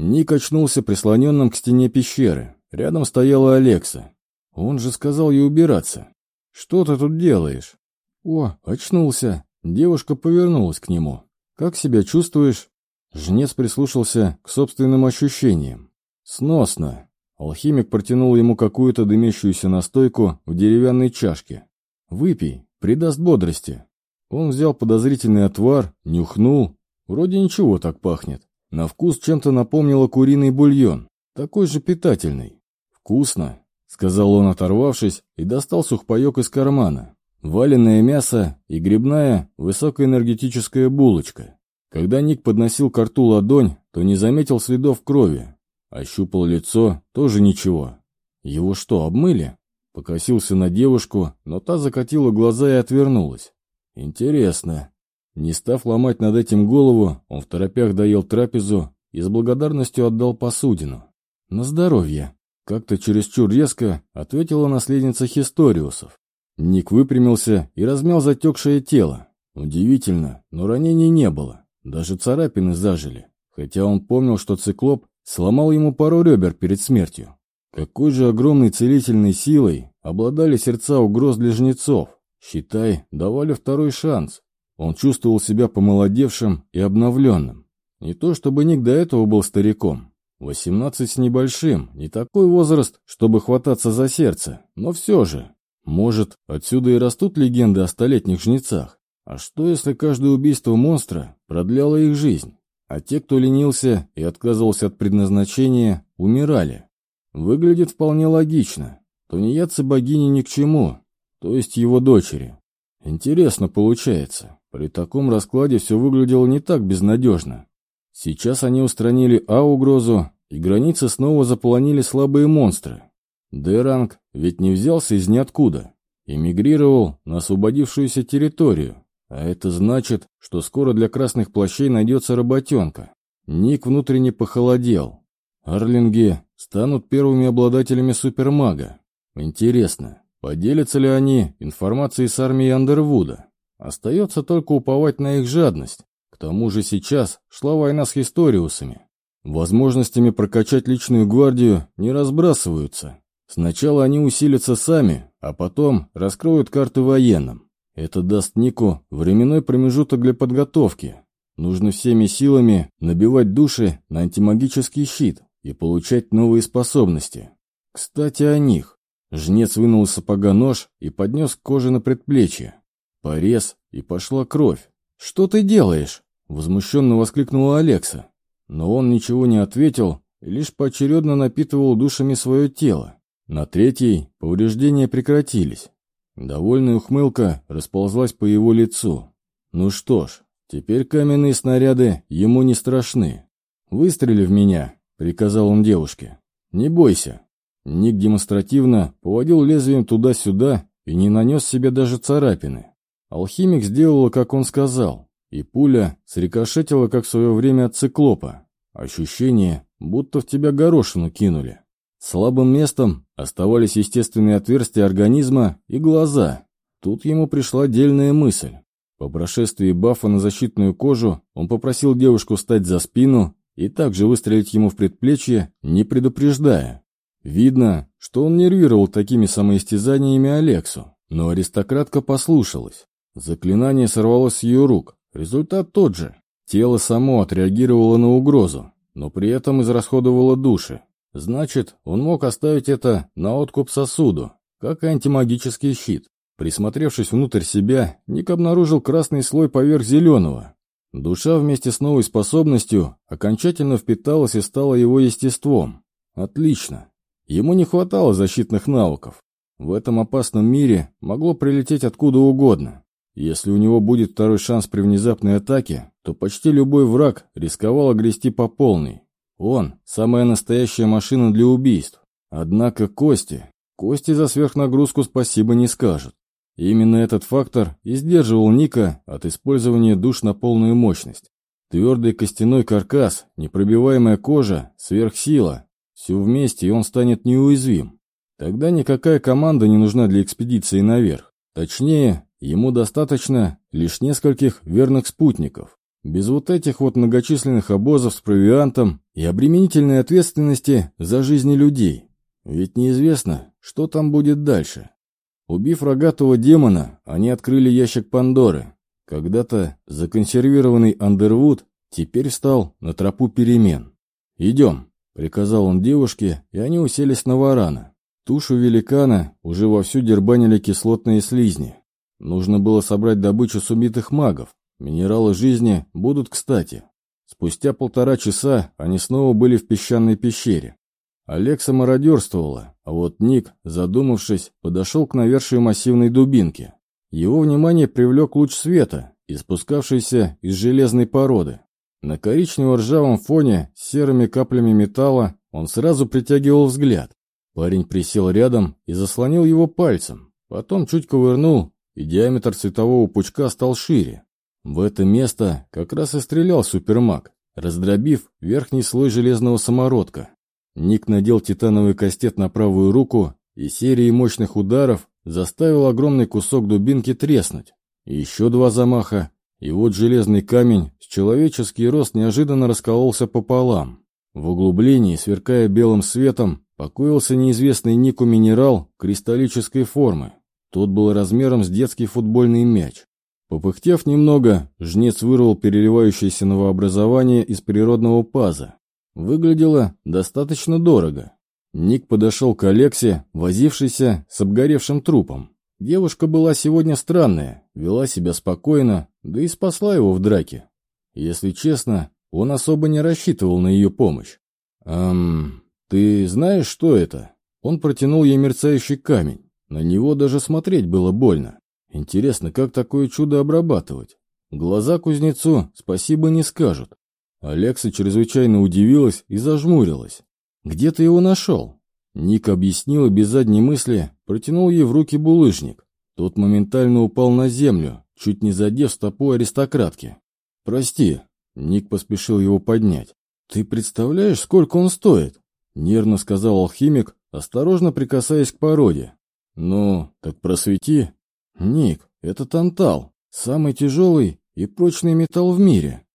Ник очнулся прислоненным к стене пещеры. Рядом стояла Алекса. Он же сказал ей убираться. «Что ты тут делаешь?» «О, очнулся!» Девушка повернулась к нему. «Как себя чувствуешь?» Жнец прислушался к собственным ощущениям. «Сносно!» Алхимик протянул ему какую-то дымящуюся настойку в деревянной чашке. «Выпей, придаст бодрости». Он взял подозрительный отвар, нюхнул. Вроде ничего так пахнет. На вкус чем-то напомнило куриный бульон, такой же питательный. «Вкусно», — сказал он, оторвавшись, и достал сухпайок из кармана. Валеное мясо и грибная высокоэнергетическая булочка. Когда Ник подносил к рту ладонь, то не заметил следов крови. Ощупал лицо, тоже ничего. Его что, обмыли? Покосился на девушку, но та закатила глаза и отвернулась. Интересно. Не став ломать над этим голову, он в торопях доел трапезу и с благодарностью отдал посудину. «На здоровье!» Как-то чересчур резко ответила наследница Хисториусов. Ник выпрямился и размял затекшее тело. Удивительно, но ранений не было. Даже царапины зажили. Хотя он помнил, что циклоп сломал ему пару ребер перед смертью. Какой же огромной целительной силой обладали сердца угроз для жнецов. Считай, давали второй шанс. Он чувствовал себя помолодевшим и обновленным. Не то чтобы Ник до этого был стариком. Восемнадцать с небольшим, не такой возраст, чтобы хвататься за сердце, но все же. Может, отсюда и растут легенды о столетних жнецах. А что, если каждое убийство монстра продляло их жизнь? А те, кто ленился и отказывался от предназначения, умирали. Выглядит вполне логично. Тунеядцы богини ни к чему, то есть его дочери. Интересно получается. При таком раскладе все выглядело не так безнадежно. Сейчас они устранили А-угрозу, и границы снова заполонили слабые монстры. Д-ранг ведь не взялся из ниоткуда. Эмигрировал на освободившуюся территорию. А это значит, что скоро для красных плащей найдется работенка. Ник внутренне похолодел. Арлинги станут первыми обладателями супермага. Интересно, поделятся ли они информацией с армией Андервуда? Остается только уповать на их жадность. К тому же сейчас шла война с Хисториусами. Возможностями прокачать личную гвардию не разбрасываются. Сначала они усилятся сами, а потом раскроют карты военным. Это даст Нику временной промежуток для подготовки. Нужно всеми силами набивать души на антимагический щит и получать новые способности. Кстати, о них. Жнец вынул из сапога нож и поднес к коже на предплечье. Порез, и пошла кровь. «Что ты делаешь?» — возмущенно воскликнула Алекса. Но он ничего не ответил лишь поочередно напитывал душами свое тело. На третьей повреждения прекратились. Довольная ухмылка расползлась по его лицу. «Ну что ж, теперь каменные снаряды ему не страшны. Выстрели в меня», — приказал он девушке. «Не бойся». Ник демонстративно поводил лезвием туда-сюда и не нанес себе даже царапины. Алхимик сделал, как он сказал, и пуля срикошетила, как в свое время от циклопа. Ощущение, будто в тебя горошину кинули. Слабым местом оставались естественные отверстия организма и глаза. Тут ему пришла дельная мысль. По прошествии бафа на защитную кожу он попросил девушку встать за спину и также выстрелить ему в предплечье, не предупреждая. Видно, что он нервировал такими самоистязаниями Алексу, но аристократка послушалась. Заклинание сорвалось с ее рук. Результат тот же. Тело само отреагировало на угрозу, но при этом израсходовало души. Значит, он мог оставить это на откуп сосуду, как и антимагический щит. Присмотревшись внутрь себя, Ник обнаружил красный слой поверх зеленого. Душа вместе с новой способностью окончательно впиталась и стала его естеством. Отлично. Ему не хватало защитных навыков. В этом опасном мире могло прилететь откуда угодно. Если у него будет второй шанс при внезапной атаке, то почти любой враг рисковал огрести по полной. Он – самая настоящая машина для убийств. Однако Кости, Кости за сверхнагрузку спасибо не скажут. именно этот фактор и сдерживал Ника от использования душ на полную мощность. Твердый костяной каркас, непробиваемая кожа, сверхсила. Все вместе, и он станет неуязвим. Тогда никакая команда не нужна для экспедиции наверх. Точнее, Ему достаточно лишь нескольких верных спутников. Без вот этих вот многочисленных обозов с провиантом и обременительной ответственности за жизни людей. Ведь неизвестно, что там будет дальше. Убив рогатого демона, они открыли ящик Пандоры. Когда-то законсервированный Андервуд теперь стал на тропу перемен. «Идем», — приказал он девушке, и они уселись на варана. Тушу великана уже вовсю дербанили кислотные слизни. Нужно было собрать добычу с убитых магов. Минералы жизни будут кстати. Спустя полтора часа они снова были в песчаной пещере. Алекса мародерствовала, а вот Ник, задумавшись, подошел к навершию массивной дубинки. Его внимание привлек луч света, испускавшийся из железной породы. На коричнево-ржавом фоне с серыми каплями металла он сразу притягивал взгляд. Парень присел рядом и заслонил его пальцем, потом чуть ковырнул, и диаметр светового пучка стал шире. В это место как раз и стрелял супермаг, раздробив верхний слой железного самородка. Ник надел титановый кастет на правую руку и серией мощных ударов заставил огромный кусок дубинки треснуть. Еще два замаха, и вот железный камень с человеческий рост неожиданно раскололся пополам. В углублении, сверкая белым светом, покоился неизвестный Нику минерал кристаллической формы. Тот был размером с детский футбольный мяч. Попыхтев немного, жнец вырвал переливающееся новообразование из природного паза. Выглядело достаточно дорого. Ник подошел к Алексе, возившейся с обгоревшим трупом. Девушка была сегодня странная, вела себя спокойно, да и спасла его в драке. Если честно, он особо не рассчитывал на ее помощь. «Эм, ты знаешь, что это?» Он протянул ей мерцающий камень. На него даже смотреть было больно. Интересно, как такое чудо обрабатывать? Глаза кузнецу спасибо не скажут. Алекса чрезвычайно удивилась и зажмурилась. «Где ты его нашел?» Ник объяснил и без задней мысли протянул ей в руки булыжник. Тот моментально упал на землю, чуть не задев стопу аристократки. «Прости», — Ник поспешил его поднять. «Ты представляешь, сколько он стоит?» — нервно сказал алхимик, осторожно прикасаясь к породе. «Ну, так просвети». «Ник, это тантал, самый тяжелый и прочный металл в мире.